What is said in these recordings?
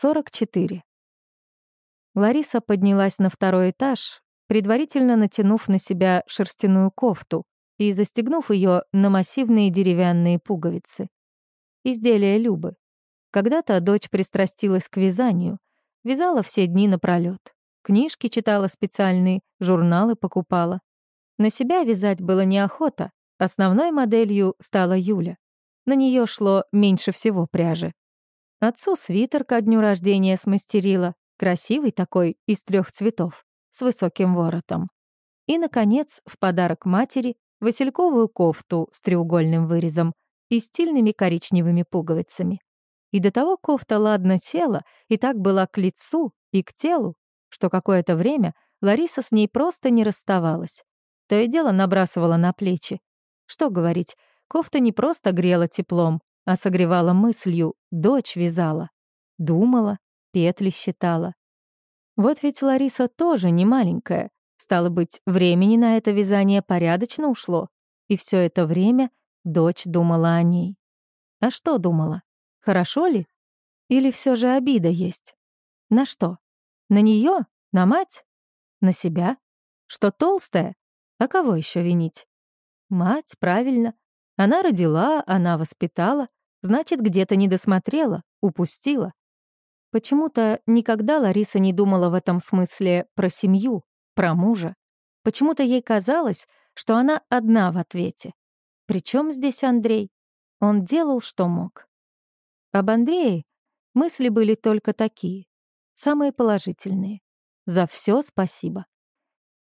44. Лариса поднялась на второй этаж, предварительно натянув на себя шерстяную кофту и застегнув ее на массивные деревянные пуговицы. Изделие Любы. Когда-то дочь пристрастилась к вязанию, вязала все дни напролёт. Книжки читала специальные, журналы покупала. На себя вязать было неохота, основной моделью стала Юля. На нее шло меньше всего пряжи. Отцу свитер ко дню рождения смастерила, красивый такой, из трех цветов, с высоким воротом. И, наконец, в подарок матери васильковую кофту с треугольным вырезом и стильными коричневыми пуговицами. И до того кофта ладно села и так была к лицу и к телу, что какое-то время Лариса с ней просто не расставалась. То и дело набрасывала на плечи. Что говорить, кофта не просто грела теплом, а согревала мыслью, дочь вязала. Думала, петли считала. Вот ведь Лариса тоже не маленькая. Стало быть, времени на это вязание порядочно ушло. И все это время дочь думала о ней. А что думала? Хорошо ли? Или все же обида есть? На что? На нее? На мать? На себя? Что толстая? А кого еще винить? Мать, правильно. Она родила, она воспитала. Значит, где-то не досмотрела, упустила. Почему-то никогда Лариса не думала в этом смысле про семью, про мужа. Почему-то ей казалось, что она одна в ответе. Причем здесь Андрей? Он делал, что мог. Об Андрее мысли были только такие, самые положительные. За все спасибо.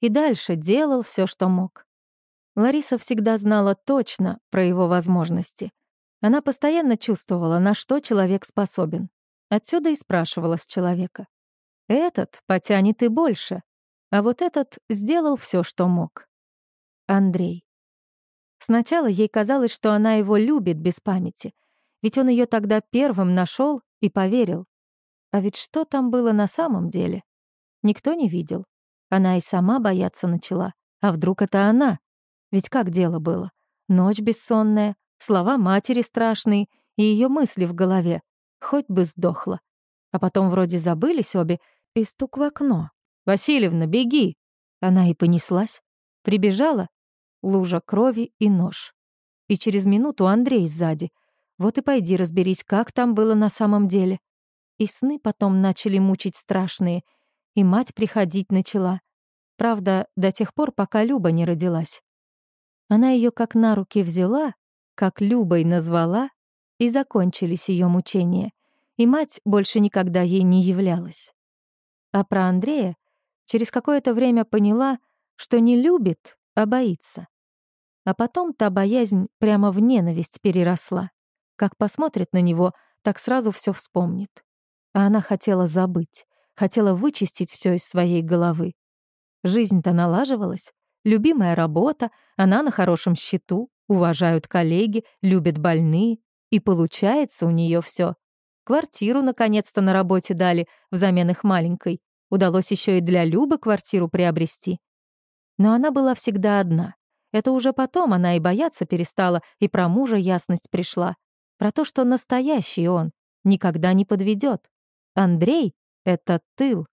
И дальше делал все, что мог. Лариса всегда знала точно про его возможности — она постоянно чувствовала, на что человек способен. Отсюда и спрашивала с человека. Этот потянет и больше, а вот этот сделал все, что мог. Андрей. Сначала ей казалось, что она его любит без памяти, ведь он ее тогда первым нашел и поверил. А ведь что там было на самом деле? Никто не видел. Она и сама бояться начала. А вдруг это она? Ведь как дело было? Ночь бессонная, Слова матери страшные и ее мысли в голове. Хоть бы сдохла. А потом вроде забылись обе, и стук в окно. «Васильевна, беги!» Она и понеслась. Прибежала. Лужа крови и нож. И через минуту Андрей сзади. Вот и пойди разберись, как там было на самом деле. И сны потом начали мучить страшные. И мать приходить начала. Правда, до тех пор, пока Люба не родилась. Она ее как на руки взяла как Любой назвала, и закончились ее мучения, и мать больше никогда ей не являлась. А про Андрея через какое-то время поняла, что не любит, а боится. А потом та боязнь прямо в ненависть переросла. Как посмотрит на него, так сразу все вспомнит. А она хотела забыть, хотела вычистить все из своей головы. Жизнь-то налаживалась, любимая работа, она на хорошем счету, уважают коллеги, любят больные, и получается у нее все. Квартиру наконец-то на работе дали, взамен их маленькой. Удалось еще и для Любы квартиру приобрести. Но она была всегда одна. Это уже потом она и бояться перестала, и про мужа ясность пришла. Про то, что настоящий он, никогда не подведет. Андрей — это тыл.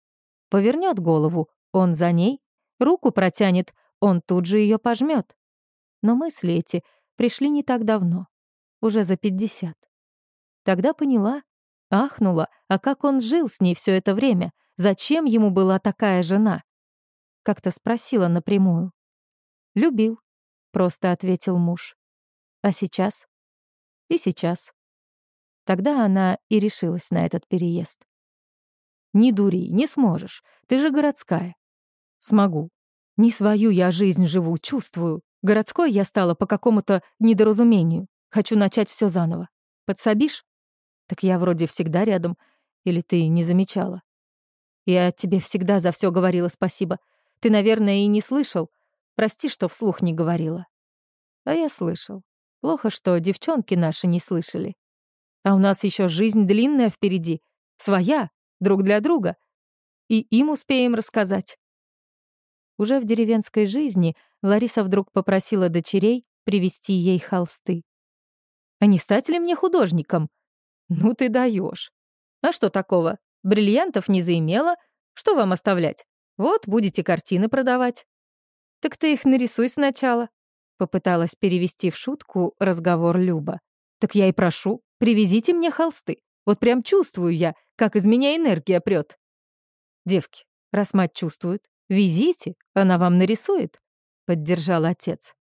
Повернет голову, он за ней, руку протянет, он тут же ее пожмет. Но мысли эти пришли не так давно, уже за пятьдесят. Тогда поняла, ахнула, а как он жил с ней все это время, зачем ему была такая жена? Как-то спросила напрямую. «Любил», — просто ответил муж. «А сейчас?» «И сейчас». Тогда она и решилась на этот переезд. «Не дури, не сможешь, ты же городская». «Смогу. Не свою я жизнь живу, чувствую. Городской я стала по какому-то недоразумению. Хочу начать все заново. Подсобишь? Так я вроде всегда рядом. Или ты не замечала? Я тебе всегда за все говорила спасибо. Ты, наверное, и не слышал. Прости, что вслух не говорила. А я слышал. Плохо, что девчонки наши не слышали. А у нас еще жизнь длинная впереди. Своя, друг для друга. И им успеем рассказать. Уже в деревенской жизни Лариса вдруг попросила дочерей привезти ей холсты. «А не стать ли мне художником?» «Ну ты даешь. А что такого? бриллиантов не заимела. Что вам оставлять? Вот, будете картины продавать». «Так ты их нарисуй сначала», — попыталась перевести в шутку разговор Люба. «Так я и прошу, привезите мне холсты. Вот прям чувствую я, как из меня энергия прет». «Девки, раз мать чувствует, везите, она вам нарисует», — поддержал отец.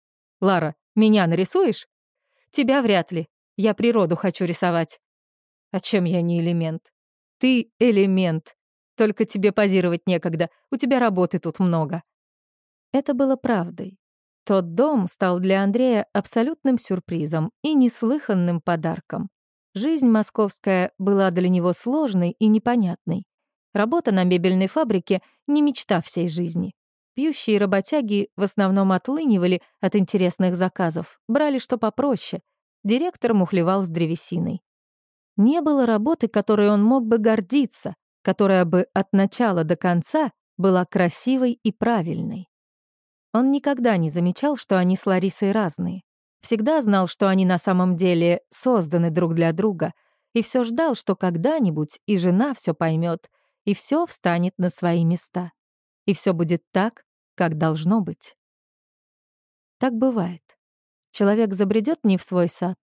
«Лара, меня нарисуешь?» «Тебя вряд ли. Я природу хочу рисовать». «А чем я не элемент?» «Ты элемент. Только тебе позировать некогда, у тебя работы тут много». Это было правдой. Тот дом стал для Андрея абсолютным сюрпризом и неслыханным подарком. Жизнь московская была для него сложной и непонятной. Работа на мебельной фабрике — не мечта всей жизни. Пьющие работяги в основном отлынивали от интересных заказов, брали что попроще. Директор мухлевал с древесиной. Не было работы, которой он мог бы гордиться, которая бы от начала до конца была красивой и правильной. Он никогда не замечал, что они с Ларисой разные. Всегда знал, что они на самом деле созданы друг для друга, и все ждал, что когда-нибудь и жена все поймет, и все встанет на свои места. И все будет так, как должно быть. Так бывает. Человек забредет не в свой сад,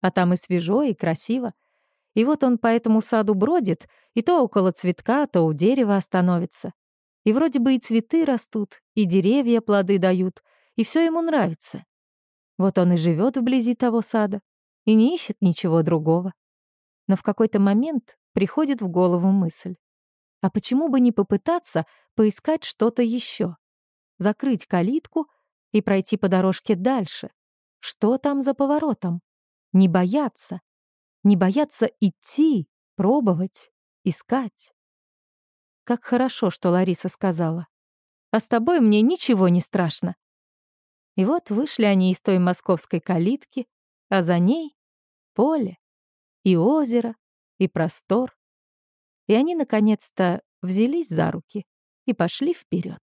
а там и свежо, и красиво. И вот он по этому саду бродит, и то около цветка, то у дерева остановится. И вроде бы и цветы растут, и деревья плоды дают, и все ему нравится. Вот он и живет вблизи того сада, и не ищет ничего другого. Но в какой-то момент приходит в голову мысль. А почему бы не попытаться поискать что-то еще? Закрыть калитку и пройти по дорожке дальше. Что там за поворотом? Не бояться. Не бояться идти, пробовать, искать. Как хорошо, что Лариса сказала. А с тобой мне ничего не страшно. И вот вышли они из той московской калитки, а за ней — поле, и озеро, и простор. И они, наконец-то, взялись за руки и пошли вперед.